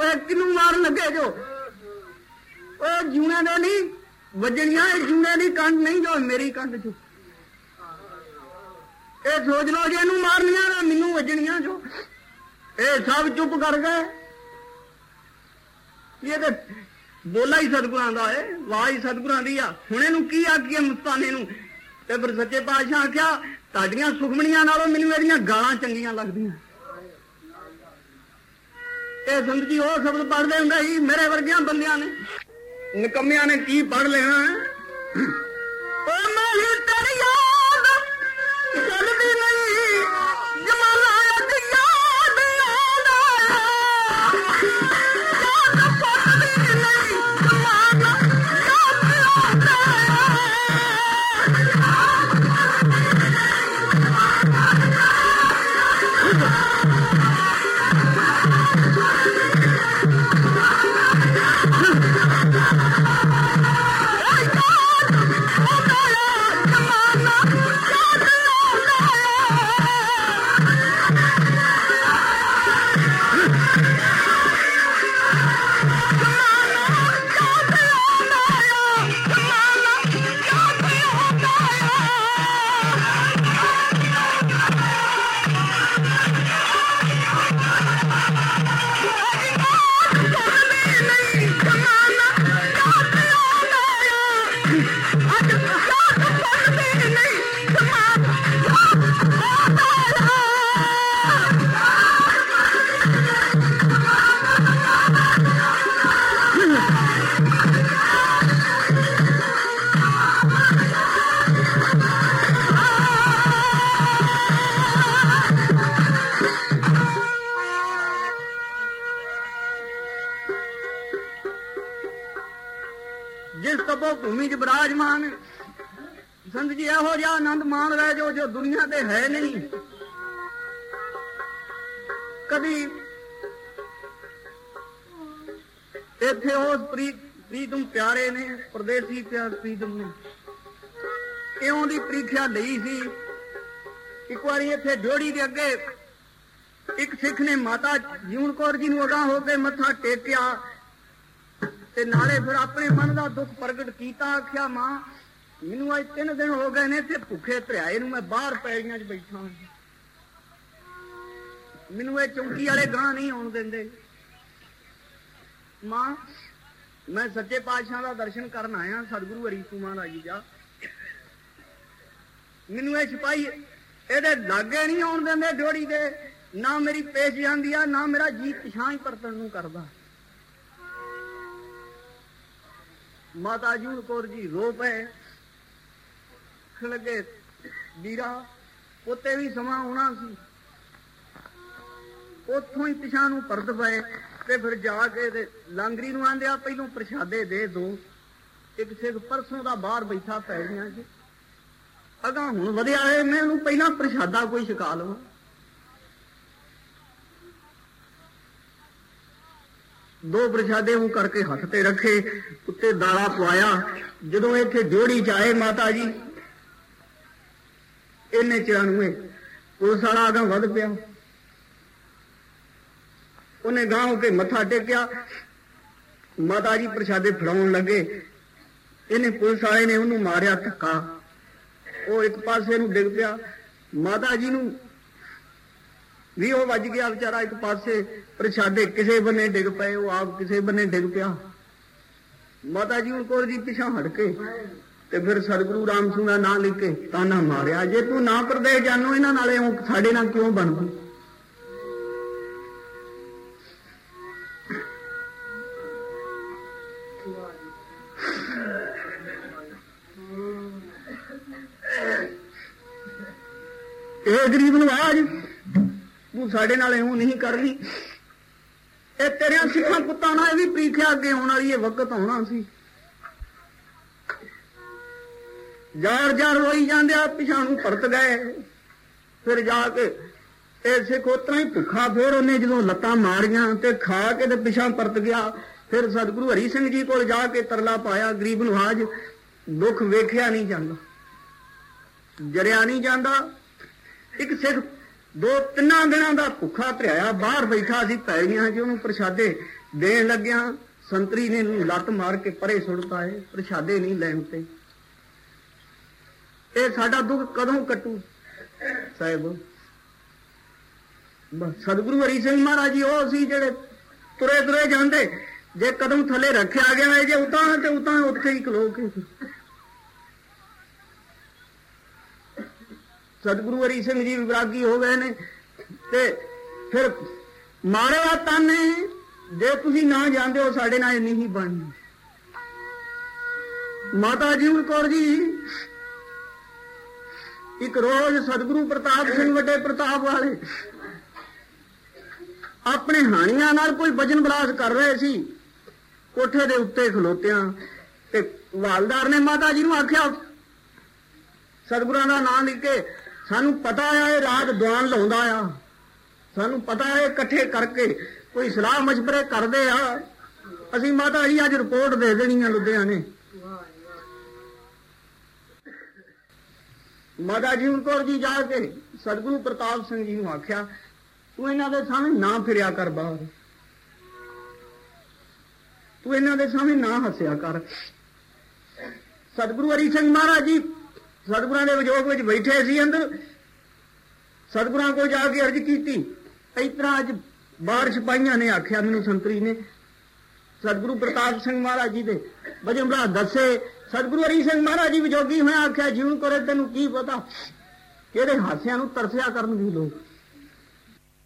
ਓਏ ਕਿਨੂੰ ਮਾਰਨ ਲੱਗੇ ਜੋ। ਓਏ ਜੂਨੇ ਦੇ ਨਹੀਂ, ਵੱਜਣੀਆਂ ਇਹ ਜੂਨੇ ਦੀ ਕੰਡ ਨਹੀਂ ਜੋ ਮੇਰੀ ਕੰਡ ਚ। ਇਹ ਸੋਚ ਲਓ ਜੇ ਇਹਨੂੰ ਮਾਰਨੀਆਂ ਨਾ ਮੈਨੂੰ ਵੱਜਣੀਆਂ ਜੋ। ਇਹ ਸਭ ਚੁੱਪ ਕਰ ਗਏ। ਇਹ ਤੇ ਬੋਲਾ ਹੀ ਸਤਿਗੁਰਾਂ ਦਾ ਏ ਵਾਹ ਹੀ ਸਤਿਗੁਰਾਂ ਦੀ ਆ। ਹੁਣ ਇਹਨੂੰ ਕੀ ਆਖੀਏ ਮੁਸਤਾਨੇ ਨੂੰ? ਤੇ ਫਿਰ ਸੱਚੇ ਪਾਤਸ਼ਾਹ ਆਖਿਆ, ਤੁਹਾਡੀਆਂ ਸੁਖਮਣੀਆਂ ਨਾਲੋਂ ਮੈਨੂੰ ਇਹਦੀਆਂ ਗਾਲਾਂ ਚੰਗੀਆਂ ਲੱਗਦੀਆਂ। ਇਹ ਸੰਤ ਜੀ, ਉਹ ਸ਼ਬਦ ਪੜ੍ਹਦੇ ਹੁੰਦਾ ਸੀ, ਮੇਰੇ ਵਰਗਿਆਂ ਬੰਦਿਆਂ ਨੇ। ਨਿਕੰਮਿਆਂ ਨੇ ਕੀ ਪੜ੍ਹ ਲੈਣਾ ਓ ਜਿਸ ਤਪੋ ਭੂਮੀ 'ਚ ਬਿਰਾਜਮਾਨ। ਸੰਤ ਜੀ, ਇਹੋ ਜਿਹਾ ਆਨੰਦ ਮਾਣ ਰਹੇ ਜੋ ਜੋ ਦੁਨੀਆ ਤੇ ਹੈ ਨਹੀਂ। ਕਦੀ ਇੱਥੇ ਉਸ ਪ੍ਰੀਤ ਪ੍ਰੀਤਮ ਪਿਆਰੇ ਨੇ, ਪਰਦੇਸੀ ਪਿਆਰ ਪ੍ਰੀਤਮ ਨੇ। ਇਉਂ ਦੀ ਪ੍ਰੀਖਿਆ ਲਈ ਸੀ ਇੱਕ ਵਾਰੀ ਇੱਥੇ ਡੋੜੀ ਦੇ ਅੱਗੇ ਇੱਕ ਸਿੱਖ ਨੇ ਮਾਤਾ ਜੀਵਨ ਕੌਰ ਜੀ ਨੂੰ ਅਗਾ ਹੋ ਕੇ ਮੱਥਾ ਟੇਕਿਆ। ਤੇ ਨਾਲੇ ਫਿਰ ਆਪਣੇ ਮਨ ਦਾ ਦੁੱਖ ਪ੍ਰਗਟ ਕੀਤਾ, ਆਖਿਆ, ਮਾਂ, ਮੈਨੂੰ ਅੱਜ 3 ਦਿਨ ਹੋ ਗਏ ਨੇ ਤੇ ਭੁੱਖੇ ਧਰਿਆਏ ਨੂੰ ਮੈਂ ਬਾਹਰ ਪੈੜੀਆਂ 'ਚ ਬੈਠਾ ਹਾਂ। ਮੈਨੂੰ ਇਹ ਚੌਂਕੀ ਵਾਲੇ ਗਾਂ ਨਹੀਂ ਆਉਣ ਦਿੰਦੇ। ਮਾਂ, ਮੈਂ ਸੱਚੇ ਪਾਤਸ਼ਾਹ ਦਾ ਦਰਸ਼ਨ ਕਰਨ ਆਇਆ, ਸਤਿਗੁਰੂ ਹਰੀ ਮਹਾਰਾਜ ਜੀ ਦਾ। ਮੈਨੂੰ ਇਹ ਸਿਪਾਹੀ ਇਹਦੇ ਲਾਗੇ ਨਹੀਂ ਆਉਣ ਦਿੰਦੇ ਡੋੜੀ ਦੇ। ਨਾ ਮੇਰੀ ਪੇਸ਼ ਜਾਂਦੀ ਆ, ਨਾ ਮੇਰਾ ਜੀ ਪਿਛਾਂ ਪਰਤਣ ਨੂੰ ਕਰਦਾ। ਮਾਤਾ ਜੂਨ ਕੌਰ ਜੀ ਰੋ ਪਏ ਲੱਗੇ ਵੀਰਾ ਉੱਤੇ ਵੀ ਸਮਾਂ ਆਉਣਾ ਸੀ। ਉੱਥੋਂ ਹੀ ਪਿਛਾਂ ਨੂੰ ਪਰਤ ਪਏ ਤੇ ਫਿਰ ਜਾ ਕੇ ਤੇ ਲਾਂਗਰੀ ਨੂੰ ਆਂਦਿਆ ਪਹਿਲੋਂ ਪ੍ਰਸ਼ਾਦੇ ਦੇ ਦੋ। ਇੱਕ ਸਿੱਖ ਪਰਸੋਂ ਦਾ ਬਾਹਰ ਬੈਠਾ ਪੈ ਗਿਆ ਜੀ। ਅਗਾ ਹੁਣ ਵਧਿਆ ਹੈ, ਮੈਂ ਉਹਨੂੰ ਪਹਿਲਾਂ ਪ੍ਰਸ਼ਾਦਾ ਕੋਈ ਛਕਾ ਲਵਾਂ। ਦੋ ਪ੍ਰਸ਼ਾਦੇ ਉਹ ਕਰਕੇ ਹੱਥ ਤੇ ਰੱਖੇ ਉੱਤੇ ਦਾਣਾ ਪਵਾਇਆ। ਜਦੋਂ ਇੱਥੇ ਜੋੜੀ ਚ ਆਏ ਮਾਤਾ ਜੀ ਇਹਨੇ ਚਿਰਾਂ ਨੂੰ ਇਹ ਪੁਲਿਸ ਵਾਲਾ ਅਗਾ ਵੱਧ ਪਿਆ। ਉਹਨੇ ਗਾਂ ਹੋ ਕੇ ਮੱਥਾ ਟੇਕਿਆ। ਮਾਤਾ ਜੀ ਪ੍ਰਸ਼ਾਦੇ ਫੜਾਉਣ ਲੱਗੇ। ਇਹਨੇ ਪੁਲਿਸ ਵਾਲੇ ਨੇ ਉਹਨੂੰ ਮਾਰਿਆ ਧੱਕਾ। ਉਹ ਇੱਕ ਪਾਸੇ ਨੂੰ ਡਿੱਗ ਪਿਆ। ਮਾਤਾ ਜੀ ਨੂੰ ਵੀ ਉਹ ਵੱਜ ਗਿਆ ਵਿਚਾਰਾ। ਇੱਕ ਪਾਸੇ ਪ੍ਰਸ਼ਾਦੇ ਕਿਸੇ ਬੰਨੇ ਡਿੱਗ ਪਏ, ਉਹ ਆਪ ਕਿਸੇ ਬੰਨੇ ਡਿੱਗ ਪਿਆ। ਮਾਤਾ ਜੀ ਕੋਲ ਜੀ ਪਿਛਾਂ ਹਟ ਕੇ ਤੇ ਫਿਰ ਸਤਿਗੁਰੂ ਰਾਮ ਸਿੰਘ ਦਾ ਨਾਂ ਲੈ ਕੇ ਤਾਨਾ ਮਾਰਿਆ। ਜੇ ਤੂੰ ਨਾ ਕਰਦੇ ਜਾਨੋ, ਇਹਨਾਂ ਨਾਲੇ ਸਾਡੇ ਨਾਲ ਕਿਉਂ ਬਣਦੀ ਇਹ ਗਰੀਬ ਨਵਾਜ ਤੂੰ ਸਾਡੇ ਨਾਲ ਇਉਂ ਨਹੀਂ ਕਰਨੀ ਇਹ ਤੇਰਿਆਂ ਸਿੱਖਾਂ ਪੁੱਤਾਂ ਨਾਲ ਇਹ ਵੀ ਪ੍ਰੀਖਿਆ ਅੱਗੇ ਆਉਣ ਵਾਲੀ ਇਹ ਵਕਤ ਆਉਣਾ ਸੀ। ਜਾਰ ਜਾਰ ਰੋਈ ਜਾਂਦੇ ਆ ਪਿਛਾਂ ਨੂੰ ਪਰਤ ਗਏ। ਫਿਰ ਜਾ ਕੇ ਇਹ ਸਿੱਖ ਉਤਰਾ ਹੀ ਭੁੱਖਾ ਫੇਰ ਉਹਨੇ ਜਦੋਂ ਲੱਤਾਂ ਮਾਰੀਆਂ ਤੇ ਖਾ ਕੇ ਤੇ ਪਿਛਾਂ ਪਰਤ ਗਿਆ, ਫਿਰ ਸਤਿਗੁਰੂ ਹਰੀ ਸਿੰਘ ਜੀ ਕੋਲ ਜਾ ਕੇ ਤਰਲਾ ਪਾਇਆ, ਗਰੀਬ ਨਵਾਜ ਦੁੱਖ ਵੇਖਿਆ ਨਹੀਂ ਜਾਂਦਾ। ਜਰਿਆ ਨਹੀਂ ਜਾਂਦਾ। ਇੱਕ ਸਿੱਖ ਦੋ ਤਿੰਨਾਂ ਦਿਨਾਂ ਦਾ ਭੁੱਖਾ ਧਰਿਆ ਬਾਹਰ ਬੈਠਾ ਸੀ ਪੈੜੀਆਂ 'ਚ ਉਹਨੂੰ ਪ੍ਰਸ਼ਾਦੇ ਦੇਣ ਲੱਗਿਆ। ਸੰਤਰੀ ਨੇ ਲੱਤ ਮਾਰ ਕੇ ਪਰੇ ਸੁੱਟਤਾ ਏ ਪ੍ਰਸ਼ਾਦੇ ਨਹੀਂ ਲੈਣ ਤੇ। ਇਹ ਸਾਡਾ ਦੁੱਖ ਕਦੋਂ ਕੱਟੂ? ਸਾਹਿਬ ਸਤਿਗੁਰੂ ਹਰੀ ਸਿੰਘ ਮਹਾਰਾਜ ਜੀ, ਉਹ ਸੀ ਜਿਹੜੇ ਤੁਰੇ ਤੁਰੇ ਜਾਂਦੇ, ਜੇ ਕਦਮ ਥੱਲੇ ਰੱਖਿਆ ਗਿਆ ਜੇ ਉਤਾਂ ਤੇ ਉਤਾਂ ਉੱਥੇ ਹੀ ਖਲੋ ਕੇ। ਸਤਿਗੁਰੂ ਹਰੀ ਸਿੰਘ ਜੀ ਵਿਰਾਗੀ ਹੋ ਗਏ ਨੇ ਤੇ ਫਿਰ ਮਾਰਿਆ ਤਾਨੇ ਜੇ ਤੁਸੀਂ ਨਾ ਜਾਂਦੇ ਹੋ, ਸਾਡੇ ਨਾਲ ਇੰਨੀ ਹੀ ਬਣਨੀ ਮਾਤਾ ਜੀਵਨ ਕੌਰ ਜੀ, ਇੱਕ ਰੋਜ਼ ਸਤਿਗੁਰੂ ਪ੍ਰਤਾਪ ਸਿੰਘ ਵੱਡੇ ਪ੍ਰਤਾਪ ਵਾਲੇ ਆਪਣੇ ਹਾਣੀਆਂ ਨਾਲ ਕੋਈ ਵਜਨ ਬਲਾਸ ਕਰ ਰਹੇ ਸੀ, ਕੋਠੇ ਦੇ ਉੱਤੇ ਖਲੋਤਿਆਂ ਤੇ ਵਾਲਦਾਰ ਨੇ ਮਾਤਾ ਜੀ ਨੂੰ ਆਖਿਆ, ਸਤਿਗੁਰਾਂ ਦਾ ਨਾਮ ਲਿਖ ਕੇ ਸਾਨੂੰ ਪਤਾ ਆ ਇਹ ਰਾਤ ਦੁਆਨ ਲਾਉਂਦਾ ਆ। ਸਾਨੂੰ ਪਤਾ ਹੈ ਇਕੱਠੇ ਕਰਕੇ ਕੋਈ ਸਲਾਹ مشਵਰੇ ਕਰਦੇ ਆ। ਅਸੀਂ ਮਾਤਾ ਜੀ ਅੱਜ ਰਿਪੋਰਟ ਦੇ ਦੇਣੀ ਆ ਲੁਧਿਆਣੇ। ਮਾਤਾ ਜੀਵਨ ਕੌਰ ਜੀ ਜਾ ਕੇ ਸਤਿਗੁਰੂ ਪ੍ਰਤਾਪ ਸਿੰਘ ਜੀ ਨੂੰ ਆਖਿਆ, ਤੂੰ ਇਹਨਾਂ ਦੇ ਸਾਹਮਣੇ ਨਾ ਫਿਰਿਆ ਕਰ ਬਾਹਰ। ਤੂੰ ਇਹਨਾਂ ਦੇ ਸਾਹਮਣੇ ਨਾ ਹੱਸਿਆ ਕਰ। ਸਤਿਗੁਰੂ ਹਰੀ ਸਿੰਘ ਮਹਾਰਾਜ ਜੀ ਸਤਿਗੁਰਾਂ ਦੇ ਵਿਜੋਗ ਵਿੱਚ ਬੈਠੇ ਸੀ ਅੰਦਰ। ਸਤਿਗੁਰਾਂ ਕੋਲ ਜਾ ਕੇ ਅਰਜ਼ ਕੀਤੀ। ਇਸ ਤਰ੍ਹਾਂ ਅੱਜ ਬਾਰਿਸ਼ ਪਾਈਆਂ ਨੇ, ਆਖਿਆ ਮੈਨੂੰ ਸੰਤਰੀ ਨੇ। ਸਤਿਗੁਰੂ ਪ੍ਰਤਾਪ ਸਿੰਘ ਮਹਾਰਾਜ ਜੀ ਦੇ ਵਜਨ ਬਲਾ ਦੱਸੇ, ਸਤਿਗੁਰੂ ਹਰੀ ਸਿੰਘ ਮਹਾਰਾਜ ਜੀ ਵਿਜੋਗੀ ਹੋਇਆ, ਆਖਿਆ, ਜਿਉਂ ਕਰੇ ਤੈਨੂੰ ਕੀ ਪਤਾ? ਕਿਹੜੇ ਹਾਸਿਆਂ ਨੂੰ ਤਰਸਿਆ ਕਰਨ ਦੀ ਲੋਕ